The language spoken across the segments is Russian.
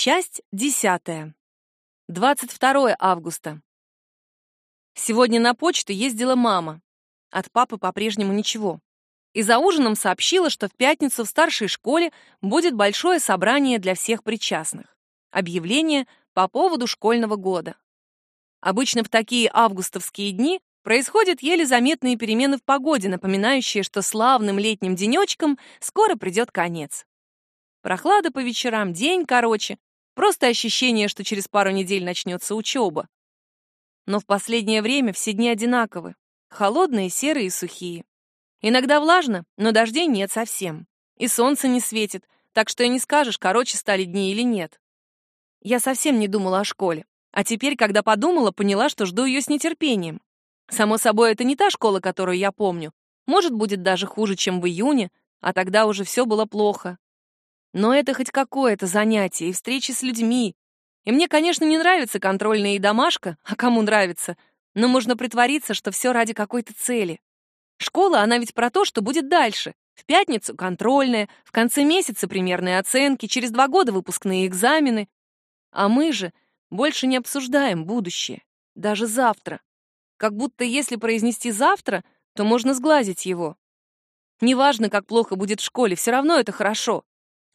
Часть десятая. 22 августа. Сегодня на почту ездила мама. От папы по-прежнему ничего. И за ужином сообщила, что в пятницу в старшей школе будет большое собрание для всех причастных. Объявление по поводу школьного года. Обычно в такие августовские дни происходят еле заметные перемены в погоде, напоминающие, что славным летним денечком скоро придет конец. Прохлада по вечерам, день короче, просто ощущение, что через пару недель начнется учеба. Но в последнее время все дни одинаковы, холодные, серые и сухие. Иногда влажно, но дождей нет совсем. И солнце не светит, так что и не скажешь, короче стали дни или нет. Я совсем не думала о школе. А теперь, когда подумала, поняла, что жду ее с нетерпением. Само собой, это не та школа, которую я помню. Может, будет даже хуже, чем в июне, а тогда уже все было плохо. Но это хоть какое-то занятие и встречи с людьми. И мне, конечно, не нравится контрольная и домашка, а кому нравится, но можно притвориться, что все ради какой-то цели. Школа, она ведь про то, что будет дальше. В пятницу контрольная, в конце месяца примерные оценки, через два года выпускные экзамены. А мы же больше не обсуждаем будущее, даже завтра. Как будто если произнести завтра, то можно сглазить его. Неважно, как плохо будет в школе, все равно это хорошо.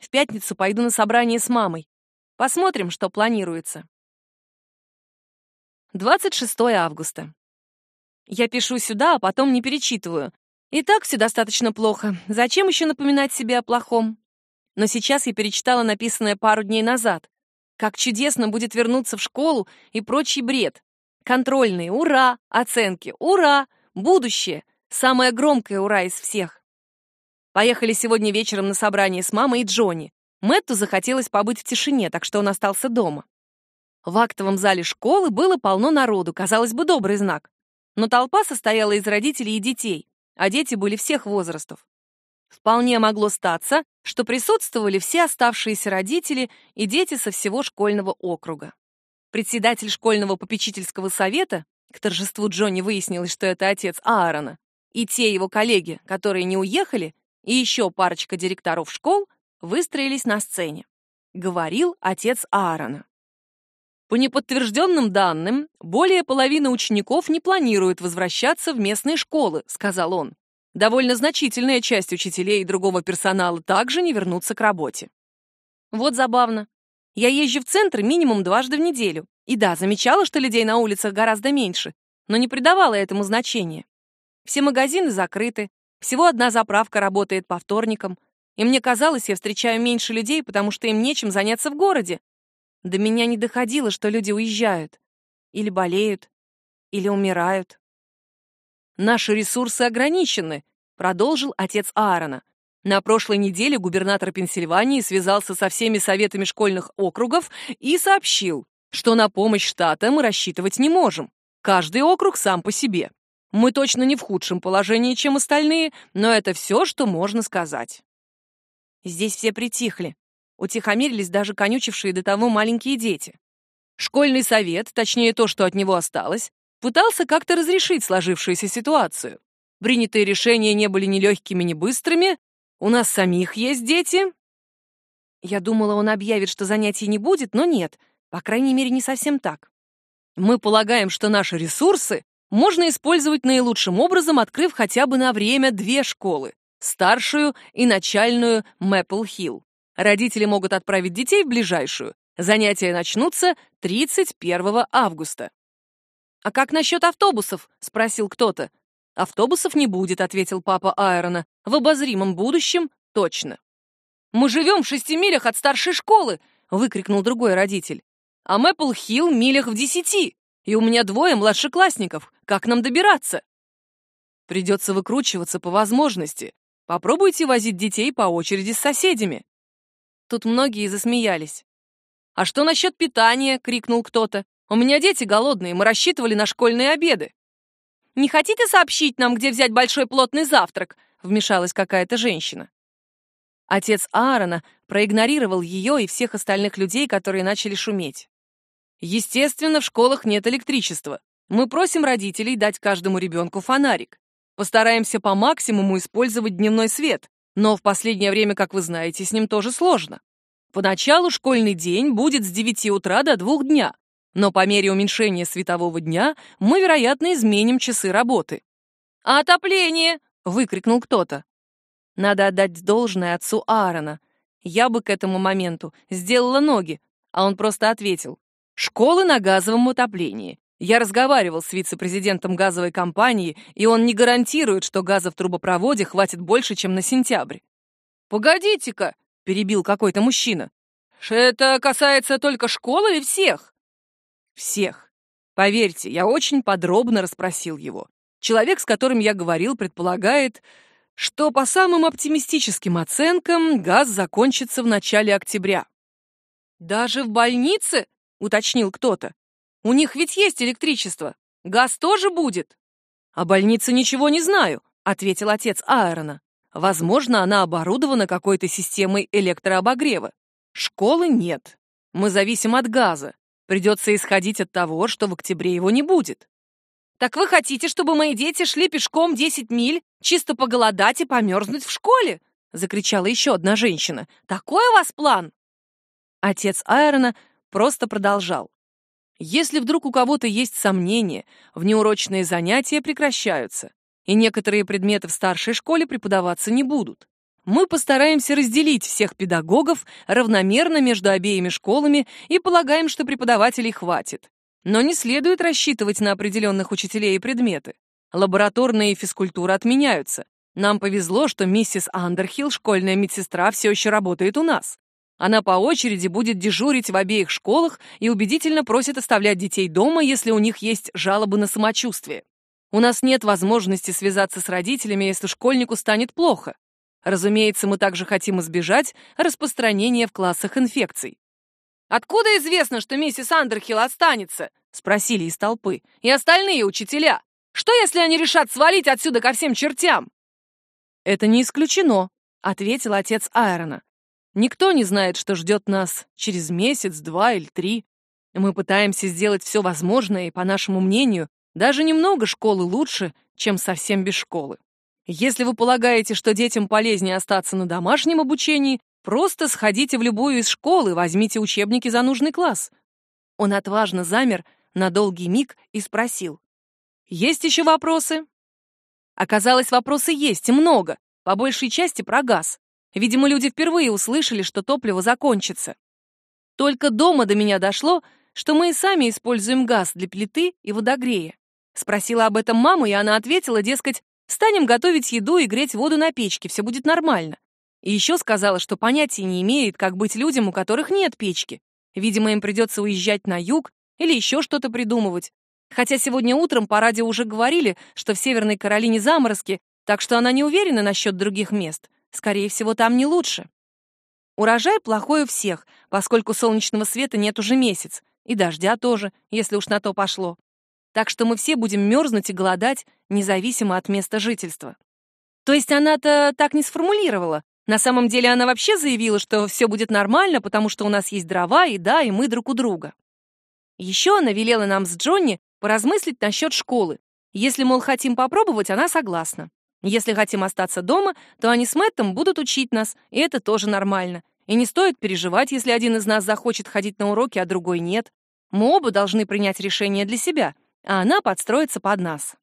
В пятницу пойду на собрание с мамой. Посмотрим, что планируется. 26 августа. Я пишу сюда, а потом не перечитываю. И так все достаточно плохо. Зачем еще напоминать себе о плохом? Но сейчас я перечитала написанное пару дней назад. Как чудесно будет вернуться в школу и прочий бред. Контрольные, ура! Оценки, ура! Будущее! Самое громкое ура из всех. Поехали сегодня вечером на собрание с мамой и Джонни. Мэтту захотелось побыть в тишине, так что он остался дома. В актовом зале школы было полно народу, казалось бы, добрый знак. Но толпа состояла из родителей и детей, а дети были всех возрастов. Вполне могло статься, что присутствовали все оставшиеся родители и дети со всего школьного округа. Председатель школьного попечительского совета, к торжеству Джонни выяснилось, что это отец Аарона, и те его коллеги, которые не уехали, и еще парочка директоров школ выстроились на сцене. Говорил отец Аарона. По неподтвержденным данным, более половины учеников не планируют возвращаться в местные школы, сказал он. Довольно значительная часть учителей и другого персонала также не вернутся к работе. Вот забавно. Я езжу в центр минимум дважды в неделю. И да, замечала, что людей на улицах гораздо меньше, но не придавала этому значения. Все магазины закрыты, всего одна заправка работает по вторникам, и мне казалось, я встречаю меньше людей, потому что им нечем заняться в городе. До меня не доходило, что люди уезжают. Или болеют, или умирают. «Наши ресурсы ограничены», — продолжил отец Аарона. На прошлой неделе губернатор Пенсильвании связался со всеми советами школьных округов и сообщил, что на помощь штата мы рассчитывать не можем. Каждый округ сам по себе. Мы точно не в худшем положении, чем остальные, но это все, что можно сказать. Здесь все притихли. Утихомирились даже конючившие до того маленькие дети. Школьный совет, точнее то, что от него осталось, пытался как-то разрешить сложившуюся ситуацию. Принятые решения не были ни легкими, ни быстрыми. У нас самих есть дети. Я думала, он объявит, что занятий не будет, но нет. По крайней мере, не совсем так. Мы полагаем, что наши ресурсы можно использовать наилучшим образом, открыв хотя бы на время две школы — старшую и начальную Мэппл-Хилл. Родители могут отправить детей в ближайшую. Занятия начнутся 31 августа. «А как насчет автобусов?» — спросил кто-то. «Автобусов не будет», — ответил папа Айрона. «В обозримом будущем точно». «Мы живем в шести милях от старшей школы!» — выкрикнул другой родитель. «А Мэппл-Хилл милях в десяти!» И у меня двое младшеклассников. Как нам добираться? Придется выкручиваться по возможности. Попробуйте возить детей по очереди с соседями. Тут многие засмеялись. «А что насчет питания?» — крикнул кто-то. «У меня дети голодные, мы рассчитывали на школьные обеды». «Не хотите сообщить нам, где взять большой плотный завтрак?» — вмешалась какая-то женщина. Отец Аарона проигнорировал ее и всех остальных людей, которые начали шуметь. Естественно, в школах нет электричества. Мы просим родителей дать каждому ребенку фонарик. Постараемся по максимуму использовать дневной свет, но в последнее время, как вы знаете, с ним тоже сложно. Поначалу школьный день будет с 9 утра до 2 дня, но по мере уменьшения светового дня мы, вероятно, изменим часы работы. «А отопление?» — выкрикнул кто-то. Надо отдать должное отцу Аарона. Я бы к этому моменту сделала ноги, а он просто ответил. «Школы на газовом отоплении. Я разговаривал с вице-президентом газовой компании, и он не гарантирует, что газа в трубопроводе хватит больше, чем на сентябрь. «Погодите-ка!» — перебил какой-то мужчина. «Это касается только школы или всех?» «Всех. Поверьте, я очень подробно расспросил его. Человек, с которым я говорил, предполагает, что по самым оптимистическим оценкам газ закончится в начале октября. «Даже в больнице?» — уточнил кто-то. «У них ведь есть электричество. Газ тоже будет?» «О больнице ничего не знаю», — ответил отец Айрона. «Возможно, она оборудована какой-то системой электрообогрева. Школы нет. Мы зависим от газа. Придется исходить от того, что в октябре его не будет. Так вы хотите, чтобы мои дети шли пешком 10 миль, чисто поголодать и померзнуть в школе? Закричала еще одна женщина. Такой у вас план? Отец Айрона просто продолжал. Если вдруг у кого-то есть сомнения, внеурочные занятия прекращаются, и некоторые предметы в старшей школе преподаваться не будут. Мы постараемся разделить всех педагогов равномерно между обеими школами и полагаем, что преподавателей хватит. Но не следует рассчитывать на определенных учителей и предметы. Лабораторные и физкультура отменяются. Нам повезло, что миссис Андерхилл, школьная медсестра, все еще работает у нас. Она по очереди будет дежурить в обеих школах и убедительно просит оставлять детей дома, если у них есть жалобы на самочувствие. У нас нет возможности связаться с родителями, если школьнику станет плохо. Разумеется, мы также хотим избежать распространения в классах инфекций. «Откуда известно, что миссис Андерхилл останется?» — спросили из толпы. «И остальные учителя? Что, если они решат свалить отсюда ко всем чертям?» «Это не исключено», — ответил отец Айрона. «Никто не знает, что ждет нас через месяц, два или три. Мы пытаемся сделать все возможное, и, по нашему мнению, даже немного школы лучше, чем совсем без школы. Если вы полагаете, что детям полезнее остаться на домашнем обучении, Просто сходите в любую из школ и возьмите учебники за нужный класс. Он отважно замер на долгий миг и спросил. Есть еще вопросы? Оказалось, вопросы есть, и много, по большей части про газ. Видимо, люди впервые услышали, что топливо закончится. Только дома до меня дошло, что мы и сами используем газ для плиты и водогрея. Спросила об этом маму, и она ответила, дескать, станем готовить еду и греть воду на печке, все будет нормально. И еще сказала, что понятия не имеет, как быть людям, у которых нет печки. Видимо, им придется уезжать на юг или еще что-то придумывать. Хотя сегодня утром по радио уже говорили, что в Северной Каролине заморозки, так что она не уверена насчет других мест. Скорее всего, там не лучше. Урожай плохой у всех, поскольку солнечного света нет уже месяц, и дождя тоже, если уж на то пошло. Так что мы все будем мерзнуть и голодать, независимо от места жительства. То есть она-то так не сформулировала, на самом деле она вообще заявила, что все будет нормально, потому что у нас есть дрова, еда, и мы друг у друга. Еще она велела нам с Джонни поразмыслить насчет школы. Если, мол, хотим попробовать, она согласна. Если хотим остаться дома, то они с Мэттом будут учить нас, и это тоже нормально. И не стоит переживать, если один из нас захочет ходить на уроки, а другой нет. Мы оба должны принять решение для себя, а она подстроится под нас.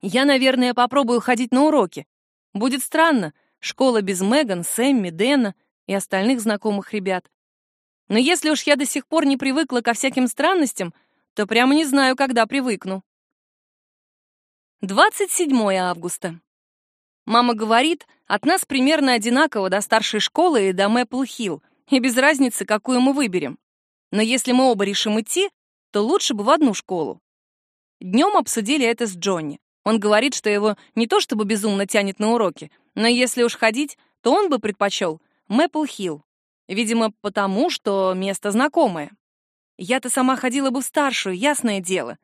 Я, наверное, попробую ходить на уроки. Будет странно, Школа без Меган, Сэмми, Дэна и остальных знакомых ребят. Но если уж я до сих пор не привыкла ко всяким странностям, то прямо не знаю, когда привыкну. 27 августа. Мама говорит, от нас примерно одинаково до старшей школы и до Мэпл-Хилл, и без разницы, какую мы выберем. Но если мы оба решим идти, то лучше бы в одну школу. Днем обсудили это с Джонни. Он говорит, что его не то чтобы безумно тянет на уроки, но если уж ходить, то он бы предпочел Мэпл-Хилл. Видимо, потому, что место знакомое. Я-то сама ходила бы в старшую, ясное дело.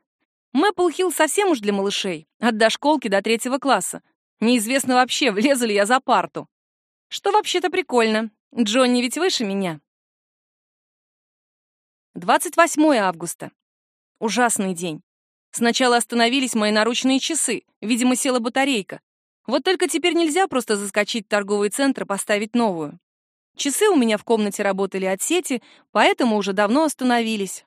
Мэпл-Хилл совсем уж для малышей, от дошколки до третьего класса. Неизвестно вообще, влезу ли я за парту. Что вообще-то прикольно. Джонни ведь выше меня. 28 августа. Ужасный день. Сначала остановились мои наручные часы. Видимо, села батарейка. Вот только теперь нельзя просто заскочить в торговый центр и поставить новую. Часы у меня в комнате работали от сети, поэтому уже давно остановились.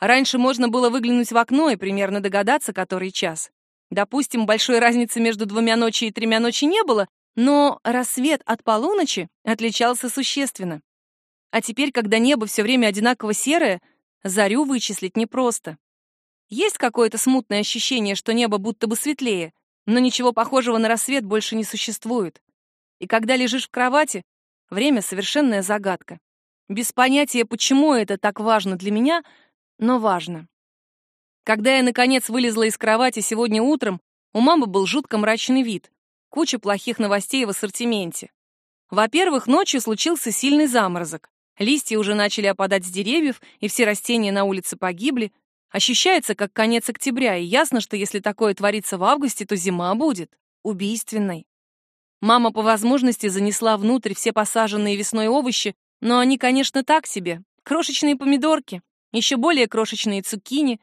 Раньше можно было выглянуть в окно и примерно догадаться, который час. Допустим, большой разницы между двумя ночи и тремя ночи не было, но рассвет от полуночи отличался существенно. А теперь, когда небо все время одинаково серое, зарю вычислить непросто. Есть какое-то смутное ощущение, что небо будто бы светлее, но ничего похожего на рассвет больше не существует. И когда лежишь в кровати, время — совершенная загадка. Без понятия, почему это так важно для меня, но важно. Когда я, наконец, вылезла из кровати сегодня утром, у мамы был жутко мрачный вид. Куча плохих новостей в ассортименте. Во-первых, ночью случился сильный заморозок. Листья уже начали опадать с деревьев, и все растения на улице погибли. Ощущается, как конец октября, и ясно, что если такое творится в августе, то зима будет убийственной. Мама по возможности занесла внутрь все посаженные весной овощи, но они, конечно, так себе. Крошечные помидорки, еще более крошечные цукини.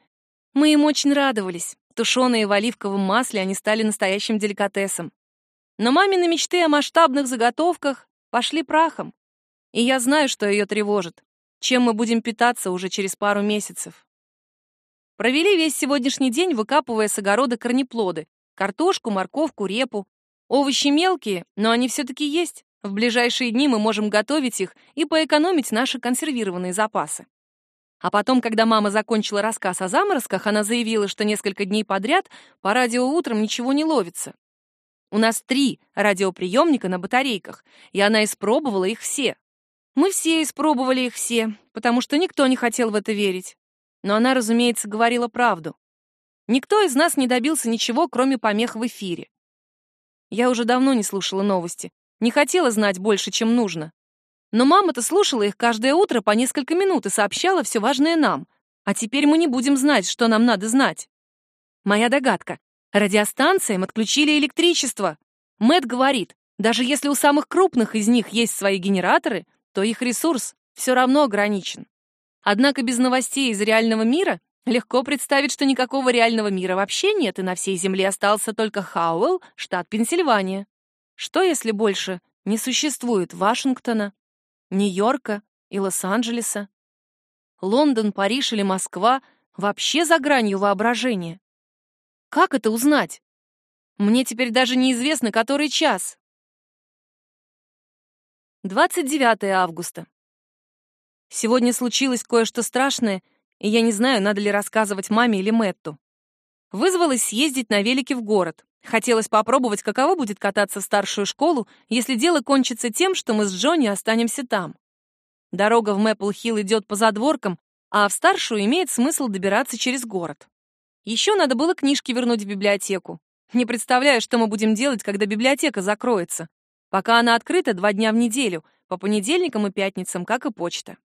Мы им очень радовались. Тушеные в оливковом масле они стали настоящим деликатесом. Но мамины мечты о масштабных заготовках пошли прахом. И я знаю, что ее тревожит. Чем мы будем питаться уже через пару месяцев. Провели весь сегодняшний день, выкапывая с огорода корнеплоды. Картошку, морковку, репу. Овощи мелкие, но они все-таки есть. В ближайшие дни мы можем готовить их и поэкономить наши консервированные запасы. А потом, когда мама закончила рассказ о заморозках, она заявила, что несколько дней подряд по радио утром ничего не ловится. У нас три радиоприемника на батарейках, и она испробовала их все. Мы все испробовали их все, потому что никто не хотел в это верить. Но она, разумеется, говорила правду. Никто из нас не добился ничего, кроме помех в эфире. Я уже давно не слушала новости, не хотела знать больше, чем нужно. Но мама-то слушала их каждое утро по несколько минут и сообщала все важное нам. А теперь мы не будем знать, что нам надо знать. Моя догадка. Радиостанциям отключили электричество. Мэт говорит, даже если у самых крупных из них есть свои генераторы, то их ресурс все равно ограничен. Однако без новостей из реального мира легко представить, что никакого реального мира вообще нет, и на всей Земле остался только Хауэлл, штат Пенсильвания. Что, если больше не существует Вашингтона, Нью-Йорка и Лос-Анджелеса? Лондон, Париж или Москва вообще за гранью воображения? Как это узнать? Мне теперь даже неизвестно, который час. 29 августа. Сегодня случилось кое-что страшное, и я не знаю, надо ли рассказывать маме или Мэтту. Вызвалась съездить на велике в город. Хотелось попробовать, каково будет кататься в старшую школу, если дело кончится тем, что мы с Джонни останемся там. Дорога в Мэпл-Хилл идет по задворкам, а в старшую имеет смысл добираться через город. Еще надо было книжки вернуть в библиотеку. Не представляю, что мы будем делать, когда библиотека закроется. Пока она открыта два дня в неделю, по понедельникам и пятницам, как и почта.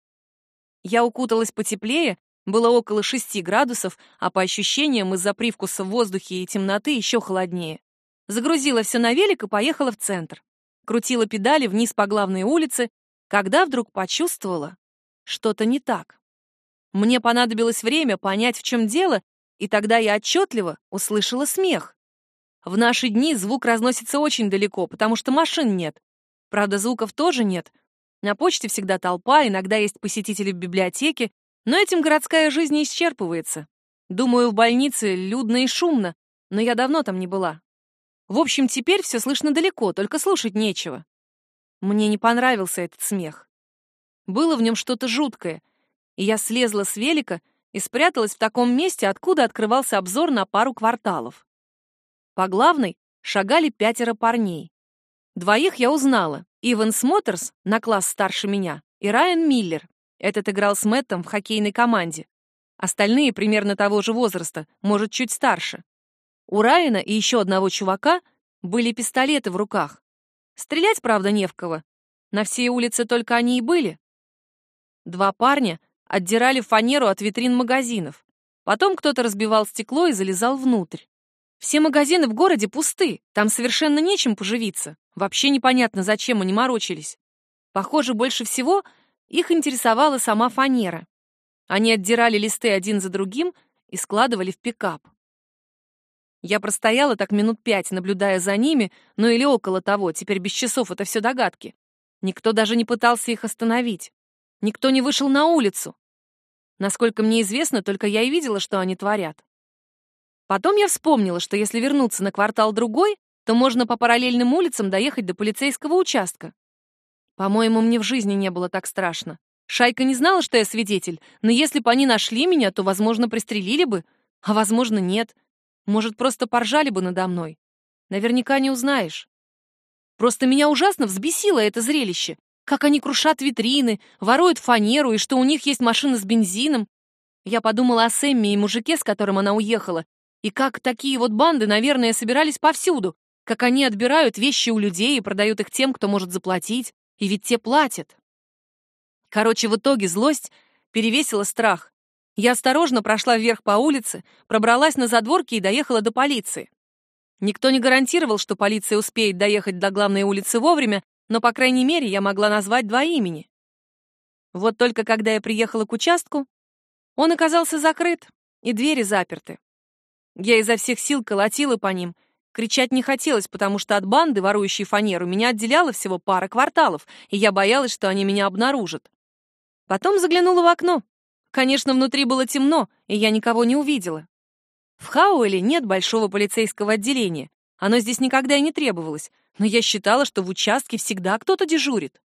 Я укуталась потеплее, было около шести градусов, а по ощущениям из-за привкуса в воздухе и темноты еще холоднее. Загрузила все на велик и поехала в центр. Крутила педали вниз по главной улице, когда вдруг почувствовала, что-то не так. Мне понадобилось время понять, в чем дело, и тогда я отчетливо услышала смех. В наши дни звук разносится очень далеко, потому что машин нет. Правда, звуков тоже нет. На почте всегда толпа, иногда есть посетители в библиотеке, но этим городская жизнь исчерпывается. Думаю, в больнице людно и шумно, но я давно там не была. В общем, теперь все слышно далеко, только слушать нечего. Мне не понравился этот смех. Было в нем что-то жуткое, и я слезла с велика и спряталась в таком месте, откуда открывался обзор на пару кварталов. По главной шагали пятеро парней. Двоих я узнала. Иван Смотерс, на класс старше меня, и Райан Миллер. Этот играл с Мэттом в хоккейной команде. Остальные примерно того же возраста, может, чуть старше. У Райана и еще одного чувака были пистолеты в руках. Стрелять, правда, не в кого. На всей улице только они и были. Два парня отдирали фанеру от витрин магазинов. Потом кто-то разбивал стекло и залезал внутрь. Все магазины в городе пусты, там совершенно нечем поживиться. Вообще непонятно, зачем они морочились. Похоже, больше всего их интересовала сама фанера. Они отдирали листы один за другим и складывали в пикап. Я простояла так минут пять, наблюдая за ними, ну или около того, теперь без часов это все догадки. Никто даже не пытался их остановить. Никто не вышел на улицу. Насколько мне известно, только я и видела, что они творят. Потом я вспомнила, что если вернуться на квартал другой, то можно по параллельным улицам доехать до полицейского участка. По-моему, мне в жизни не было так страшно. Шайка не знала, что я свидетель, но если бы они нашли меня, то, возможно, пристрелили бы, а, возможно, нет. Может, просто поржали бы надо мной. Наверняка не узнаешь. Просто меня ужасно взбесило это зрелище. Как они крушат витрины, воруют фанеру, и что у них есть машина с бензином. Я подумала о Сэмме и мужике, с которым она уехала, и как такие вот банды, наверное, собирались повсюду, как они отбирают вещи у людей и продают их тем, кто может заплатить, и ведь те платят. Короче, в итоге злость перевесила страх. Я осторожно прошла вверх по улице, пробралась на задворки и доехала до полиции. Никто не гарантировал, что полиция успеет доехать до главной улицы вовремя, но, по крайней мере, я могла назвать два имени. Вот только когда я приехала к участку, он оказался закрыт, и двери заперты. Я изо всех сил колотила по ним. Кричать не хотелось, потому что от банды, ворующей фанеру, меня отделяло всего пара кварталов, и я боялась, что они меня обнаружат. Потом заглянула в окно. Конечно, внутри было темно, и я никого не увидела. В Хауэле нет большого полицейского отделения. Оно здесь никогда и не требовалось, но я считала, что в участке всегда кто-то дежурит.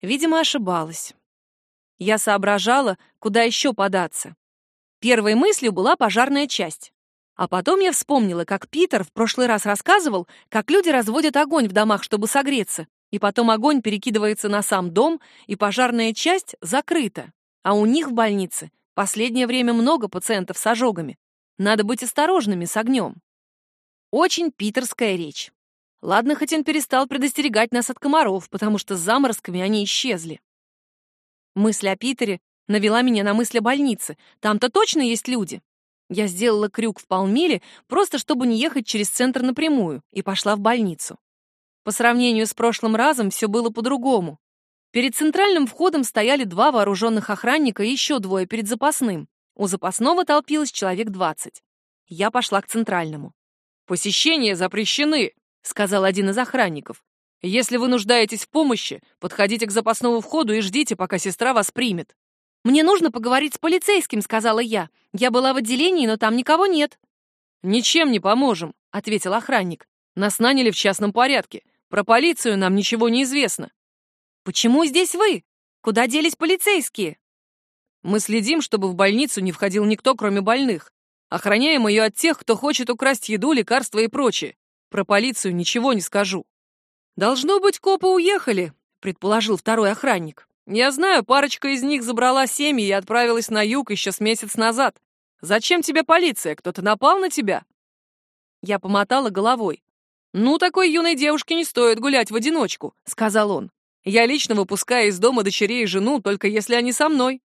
Видимо, ошибалась. Я соображала, куда еще податься. Первой мыслью была пожарная часть. А потом я вспомнила, как Питер в прошлый раз рассказывал, как люди разводят огонь в домах, чтобы согреться, и потом огонь перекидывается на сам дом, и пожарная часть закрыта. А у них в больнице последнее время много пациентов с ожогами. Надо быть осторожными с огнем. Очень питерская речь. Ладно, хоть он перестал предостерегать нас от комаров, потому что с заморозками они исчезли. Мысль о Питере навела меня на мысль о больнице. Там-то точно есть люди. Я сделала крюк в полмили, просто чтобы не ехать через центр напрямую, и пошла в больницу. По сравнению с прошлым разом все было по-другому. Перед центральным входом стояли два вооруженных охранника и еще двое перед запасным. У запасного толпилось человек двадцать. Я пошла к центральному. «Посещения запрещены», — сказал один из охранников. «Если вы нуждаетесь в помощи, подходите к запасному входу и ждите, пока сестра вас примет». «Мне нужно поговорить с полицейским», — сказала я. «Я была в отделении, но там никого нет». «Ничем не поможем», — ответил охранник. «Нас наняли в частном порядке. Про полицию нам ничего не известно. Почему здесь вы? Куда делись полицейские? Мы следим, чтобы в больницу не входил никто, кроме больных. Охраняем ее от тех, кто хочет украсть еду, лекарства и прочее. Про полицию ничего не скажу. Должно быть, копы уехали, предположил второй охранник. Я знаю, парочка из них забрала семьи и отправилась на юг еще с месяц назад. Зачем тебе полиция? Кто-то напал на тебя? Я помотала головой. «Ну, такой юной девушке не стоит гулять в одиночку», — сказал он. «Я лично выпускаю из дома дочерей и жену, только если они со мной».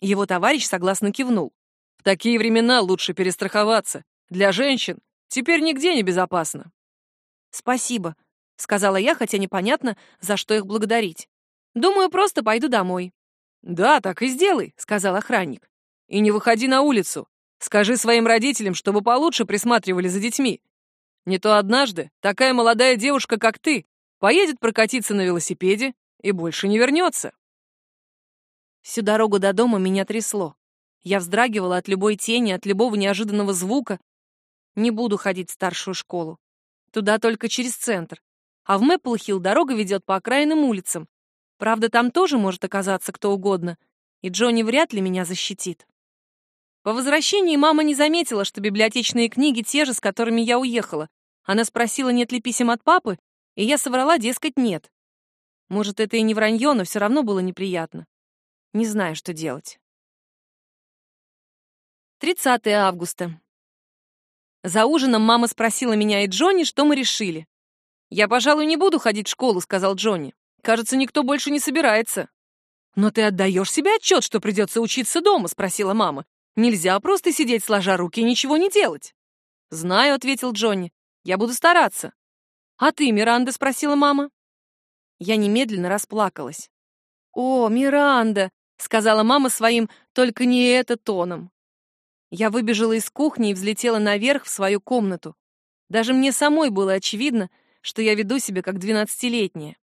Его товарищ согласно кивнул. «В такие времена лучше перестраховаться. Для женщин теперь нигде не безопасно». «Спасибо», — сказала я, хотя непонятно, за что их благодарить. «Думаю, просто пойду домой». «Да, так и сделай», — сказал охранник. «И не выходи на улицу. Скажи своим родителям, чтобы получше присматривали за детьми. Не то однажды такая молодая девушка, как ты, поедет прокатиться на велосипеде и больше не вернется. Всю дорогу до дома меня трясло. Я вздрагивала от любой тени, от любого неожиданного звука. Не буду ходить в старшую школу. Туда только через центр. А в Мэпплхилл дорога ведет по окраинным улицам. Правда, там тоже может оказаться кто угодно, и Джонни вряд ли меня защитит. По возвращении мама не заметила, что библиотечные книги те же, с которыми я уехала. Она спросила, нет ли писем от папы, и я соврала, дескать, нет. Может, это и не вранье, но все равно было неприятно. Не знаю, что делать. 30 августа. За ужином мама спросила меня и Джонни, что мы решили. «Я, пожалуй, не буду ходить в школу», — сказал Джонни. «Кажется, никто больше не собирается». «Но ты отдаешь себе отчет, что придется учиться дома?» — спросила мама. Нельзя просто сидеть сложа руки и ничего не делать. Знаю, ответил Джонни. Я буду стараться. А ты, Миранда, спросила мама. Я немедленно расплакалась. О, Миранда, сказала мама своим, только не это тоном. Я выбежала из кухни и взлетела наверх в свою комнату. Даже мне самой было очевидно, что я веду себя как двенадцатилетняя.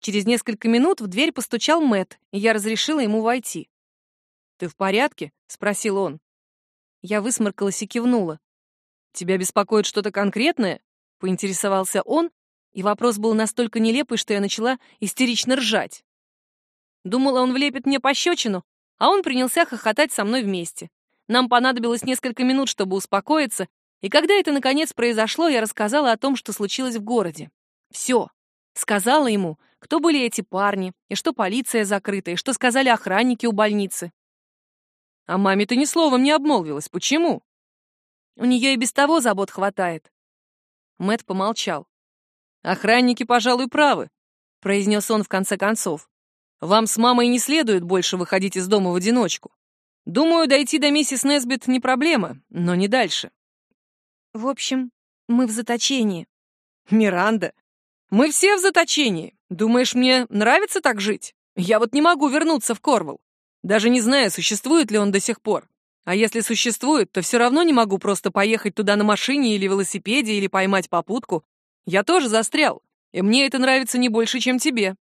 Через несколько минут в дверь постучал Мэт, и я разрешила ему войти. «Ты в порядке?» — спросил он. Я высморкалась и кивнула. «Тебя беспокоит что-то конкретное?» — поинтересовался он, и вопрос был настолько нелепый, что я начала истерично ржать. Думала, он влепит мне пощечину, а он принялся хохотать со мной вместе. Нам понадобилось несколько минут, чтобы успокоиться, и когда это наконец произошло, я рассказала о том, что случилось в городе. Все. Сказала ему, кто были эти парни, и что полиция закрыта, и что сказали охранники у больницы. А маме ты ни словом не обмолвилась. Почему? У нее и без того забот хватает. Мэт помолчал. Охранники, пожалуй, правы, произнес он в конце концов. Вам с мамой не следует больше выходить из дома в одиночку. Думаю, дойти до миссис Несбит не проблема, но не дальше. В общем, мы в заточении. Миранда, мы все в заточении. Думаешь, мне нравится так жить? Я вот не могу вернуться в Корвал. Даже не знаю, существует ли он до сих пор. А если существует, то все равно не могу просто поехать туда на машине или велосипеде или поймать попутку. Я тоже застрял, и мне это нравится не больше, чем тебе.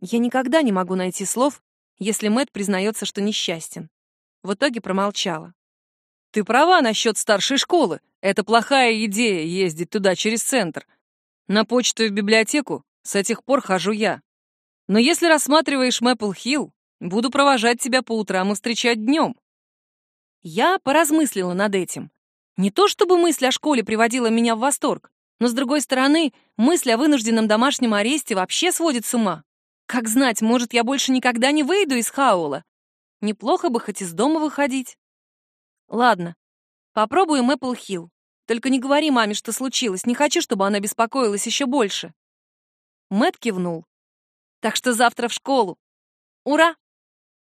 Я никогда не могу найти слов, если Мэт признается, что несчастен. В итоге промолчала. Ты права насчет старшей школы. Это плохая идея ездить туда через центр. На почту и в библиотеку с этих пор хожу я. Но если рассматриваешь Мэпл Хилл, буду провожать тебя по утрам и встречать днем. Я поразмыслила над этим. Не то чтобы мысль о школе приводила меня в восторг, но, с другой стороны, мысль о вынужденном домашнем аресте вообще сводит с ума. Как знать, может, я больше никогда не выйду из Хаула. Неплохо бы хоть из дома выходить. Ладно, попробуем Apple Hill. Только не говори маме, что случилось. Не хочу, чтобы она беспокоилась еще больше. Мэт кивнул. Так что завтра в школу. Ура!